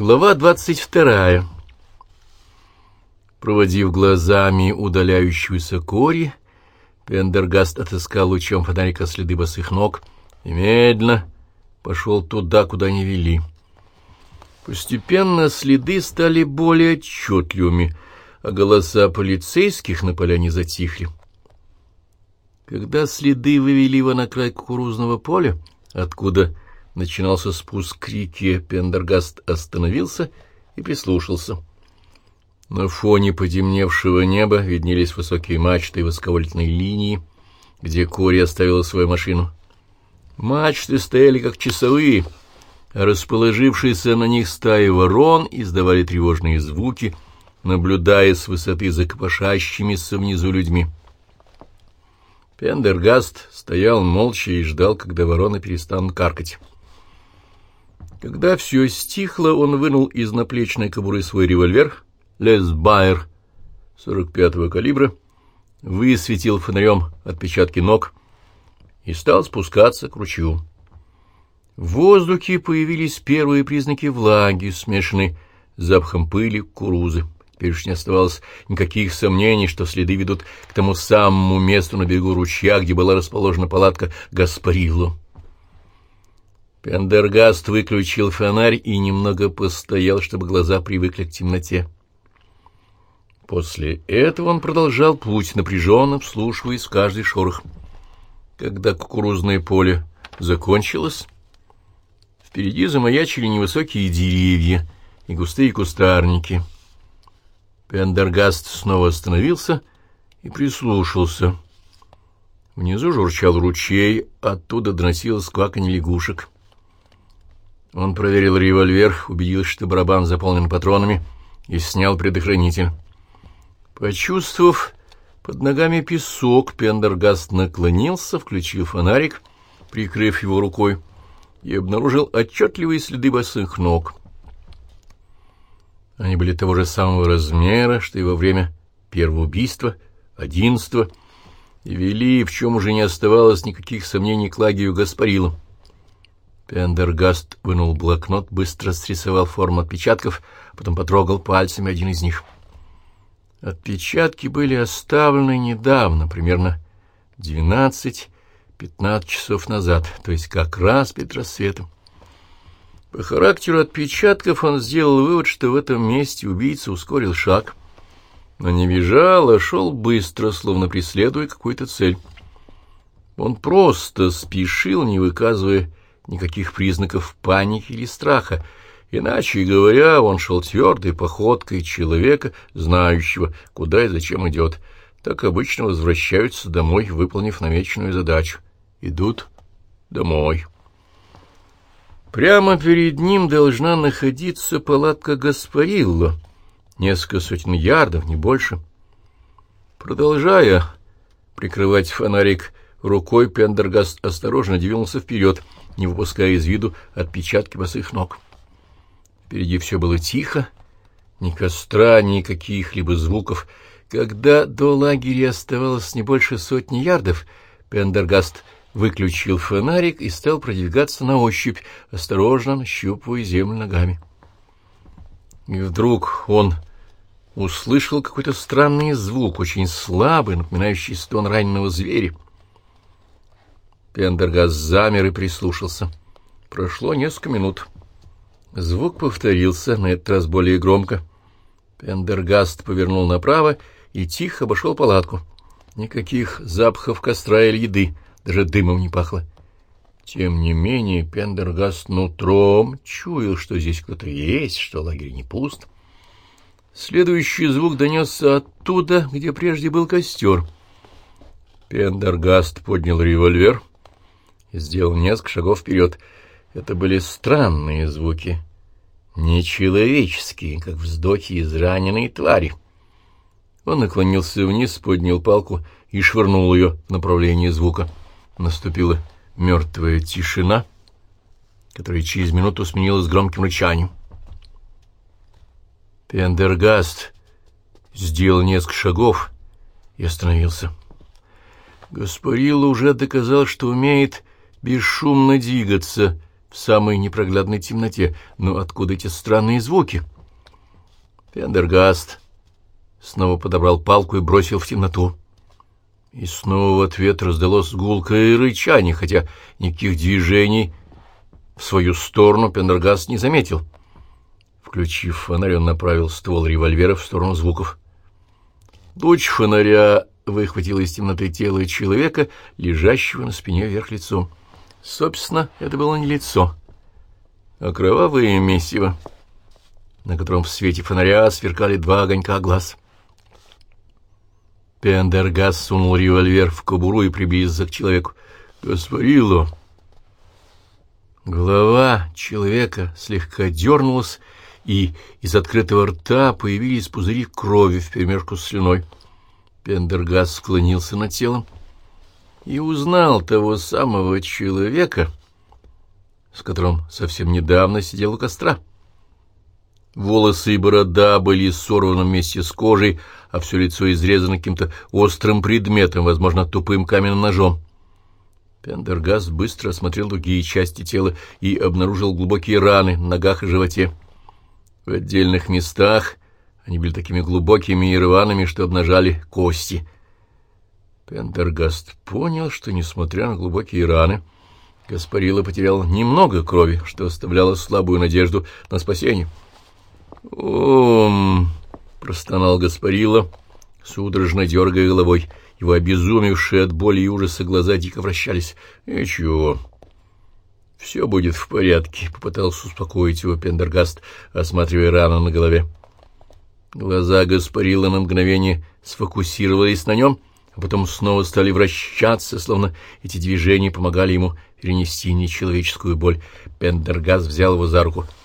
Глава двадцать вторая. Проводив глазами удаляющуюся кори, Пендергаст отыскал лучом фонарика следы босых ног и медленно пошел туда, куда они вели. Постепенно следы стали более отчетливыми, а голоса полицейских на поляне затихли. Когда следы вывели его на край кукурузного поля, откуда начинался спуск к реке, Пендергаст остановился и прислушался. На фоне потемневшего неба виднелись высокие мачты и восковольтные линии, где Кори оставила свою машину. Мачты стояли как часовые, а расположившиеся на них стаи ворон издавали тревожные звуки, наблюдая с высоты за копошащимися внизу людьми. Пендергаст стоял молча и ждал, когда вороны перестанут каркать. Когда все стихло, он вынул из наплечной кобуры свой револьвер «Лесбайер» 45-го калибра, высветил фонарем отпечатки ног и стал спускаться к ручью. В воздухе появились первые признаки влаги, смешанной с запахом пыли кукурузы. Теперь уж не оставалось никаких сомнений, что следы ведут к тому самому месту на берегу ручья, где была расположена палатка Гаспарилло. Пендергаст выключил фонарь и немного постоял, чтобы глаза привыкли к темноте. После этого он продолжал путь, напряженно вслушиваясь в каждый шорох. Когда кукурузное поле закончилось, впереди замаячили невысокие деревья и густые кустарники — Пендергаст снова остановился и прислушался. Внизу журчал ручей, оттуда доносилось кваканье лягушек. Он проверил револьвер, убедился, что барабан заполнен патронами, и снял предохранитель. Почувствовав под ногами песок, Пендергаст наклонился, включил фонарик, прикрыв его рукой, и обнаружил отчетливые следы босых ног — они были того же самого размера, что и во время первого убийства, одиннадцатого, и вели, в чем уже не оставалось никаких сомнений, к лагерю Гаспарилу. Пендергаст вынул блокнот, быстро срисовал форму отпечатков, потом потрогал пальцами один из них. Отпечатки были оставлены недавно, примерно двенадцать-пятнадцать часов назад, то есть как раз перед рассветом. По характеру отпечатков он сделал вывод, что в этом месте убийца ускорил шаг, но не бежал, а шел быстро, словно преследуя какую-то цель. Он просто спешил, не выказывая никаких признаков паники или страха, Иначе говоря, он шел твердой походкой человека, знающего, куда и зачем идет. Так обычно возвращаются домой, выполнив намеченную задачу. Идут домой. Прямо перед ним должна находиться палатка Гаспарилло, несколько сотен ярдов, не больше. Продолжая прикрывать фонарик рукой, Пендергаст осторожно двинулся вперед, не выпуская из виду отпечатки босых ног. Впереди все было тихо, ни костра, ни каких-либо звуков. Когда до лагеря оставалось не больше сотни ярдов, Пендергаст выключил фонарик и стал продвигаться на ощупь, осторожно нащупывая землю ногами. И вдруг он услышал какой-то странный звук, очень слабый, напоминающий стон раненого зверя. Пендергас замер и прислушался. Прошло несколько минут. Звук повторился, на этот раз более громко. Пендергаст повернул направо и тихо обошел палатку. Никаких запахов костра или еды — даже дымом не пахло. Тем не менее Пендергаст нутром чуял, что здесь кто-то есть, что лагерь не пуст. Следующий звук донесся оттуда, где прежде был костер. Пендергаст поднял револьвер сделал несколько шагов вперед. Это были странные звуки, нечеловеческие, как вздохи израненной твари. Он наклонился вниз, поднял палку и швырнул ее в направлении звука. Наступила мертвая тишина, которая через минуту сменилась громким рычанием. Пендергаст сделал несколько шагов и остановился. Гаспарило уже доказал, что умеет бесшумно двигаться в самой непроглядной темноте. Но откуда эти странные звуки? Пендергаст снова подобрал палку и бросил в темноту. И снова в ответ раздалось гулкое рычание, хотя никаких движений в свою сторону Пендергаст не заметил. Включив фонарь, он направил ствол револьвера в сторону звуков. Луч фонаря выхватил из темноты тело человека, лежащего на спине вверх лицом. Собственно, это было не лицо, а кровавое месиво, на котором в свете фонаря сверкали два огонька глаз. Пендергас сунул револьвер в кобуру и приблизился к человеку. «Гаспарило!» Голова человека слегка дернулась, и из открытого рта появились пузыри крови вперемешку с слюной. Пендергас склонился над телом и узнал того самого человека, с которым совсем недавно сидел у костра. Волосы и борода были сорваны вместе с кожей, а все лицо изрезано каким-то острым предметом, возможно, тупым каменным ножом. Пендергаст быстро осмотрел другие части тела и обнаружил глубокие раны на ногах и животе. В отдельных местах они были такими глубокими и рваными, что обнажали кости. Пендергаст понял, что, несмотря на глубокие раны, Гаспарило потерял немного крови, что оставляло слабую надежду на спасение. «Ом!» — простонал Гаспарило, судорожно дергая головой. Его обезумевшие от боли и ужаса глаза дико вращались. «Ничего, все будет в порядке», — попытался успокоить его Пендергаст, осматривая рану на голове. Глаза Гаспарила на мгновение сфокусировались на нем, потом снова стали вращаться, словно эти движения помогали ему перенести нечеловеческую боль. Пендергаст взял его за руку —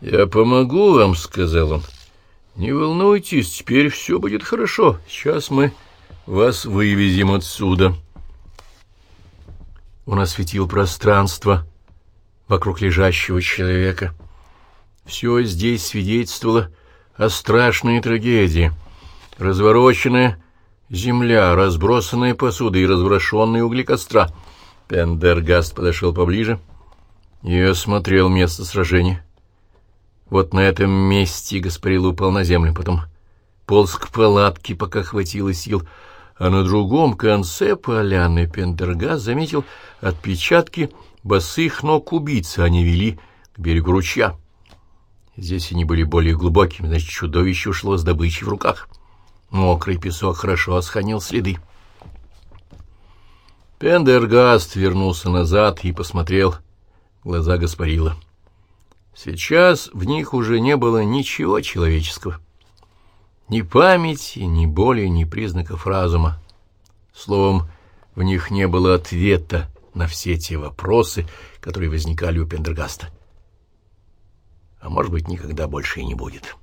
«Я помогу вам», — сказал он. «Не волнуйтесь, теперь все будет хорошо. Сейчас мы вас вывезем отсюда». Он осветил пространство вокруг лежащего человека. Все здесь свидетельствовало о страшной трагедии. Развороченная земля, разбросанная посуда и разворошенные угли костра. Пендергаст подошел поближе и осмотрел место сражения. Вот на этом месте Гаспарил упал на землю, потом полз к палатке, пока хватило сил, а на другом конце поляны Пендергас заметил отпечатки босых ног убийцы, они вели к берегу ручья. Здесь они были более глубокими, значит, чудовище ушло с добычей в руках. Мокрый песок хорошо сханил следы. Пендергаст вернулся назад и посмотрел в глаза Гаспарила. Сейчас в них уже не было ничего человеческого. Ни памяти, ни боли, ни признаков разума. Словом, в них не было ответа на все те вопросы, которые возникали у Пендергаста. А может быть, никогда больше и не будет.